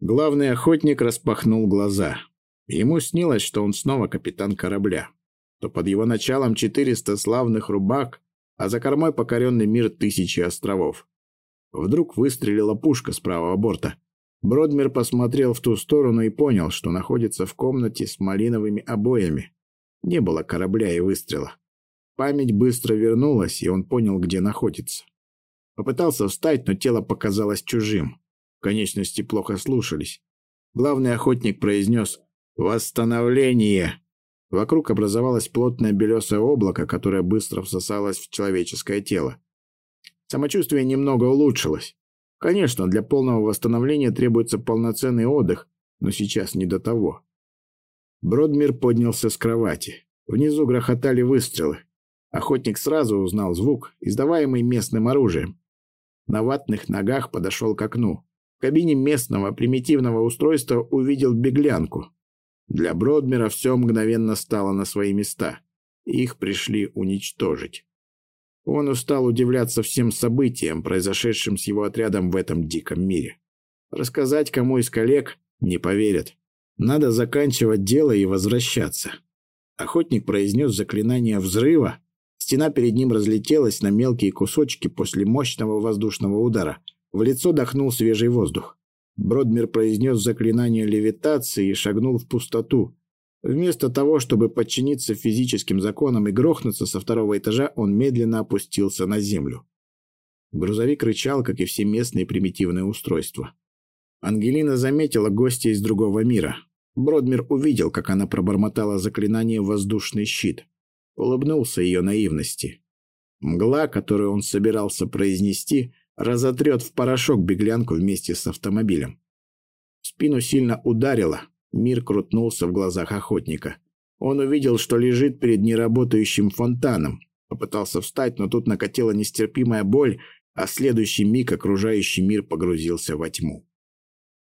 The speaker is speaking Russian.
Главный охотник распахнул глаза. Ему снилось, что он снова капитан корабля. То под его началом 400 славных рубак, а за кормой покоренный мир тысячи островов. Вдруг выстрелила пушка с правого борта. Бродмер посмотрел в ту сторону и понял, что находится в комнате с малиновыми обоями. Не было корабля и выстрела. Память быстро вернулась, и он понял, где находится. Попытался встать, но тело показалось чужим. Конечности плохо слушались. Главный охотник произнес «Восстановление!». Вокруг образовалось плотное белесое облако, которое быстро всосалось в человеческое тело. Самочувствие немного улучшилось. Конечно, для полного восстановления требуется полноценный отдых, но сейчас не до того. Бродмир поднялся с кровати. Внизу грохотали выстрелы. Охотник сразу узнал звук, издаваемый местным оружием. На ватных ногах подошел к окну. В кабине местного примитивного устройства увидел беглянку. Для Бродмера все мгновенно стало на свои места. Их пришли уничтожить. Он устал удивляться всем событиям, произошедшим с его отрядом в этом диком мире. Рассказать кому из коллег не поверят. Надо заканчивать дело и возвращаться. Охотник произнес заклинание взрыва. Стена перед ним разлетелась на мелкие кусочки после мощного воздушного удара – в лицо дохнул свежий воздух. Бродмер произнес заклинание левитации и шагнул в пустоту. Вместо того, чтобы подчиниться физическим законам и грохнуться со второго этажа, он медленно опустился на землю. Грузовик рычал, как и все местные примитивные устройства. Ангелина заметила гостя из другого мира. Бродмер увидел, как она пробормотала заклинание «воздушный щит». Улыбнулся ее наивности. Мгла, которую он собирался произнести, разотрет в порошок беглянку вместе с автомобилем. Спину сильно ударило, мир крутнулся в глазах охотника. Он увидел, что лежит перед неработающим фонтаном. Попытался встать, но тут накатила нестерпимая боль, а следующий миг окружающий мир погрузился во тьму.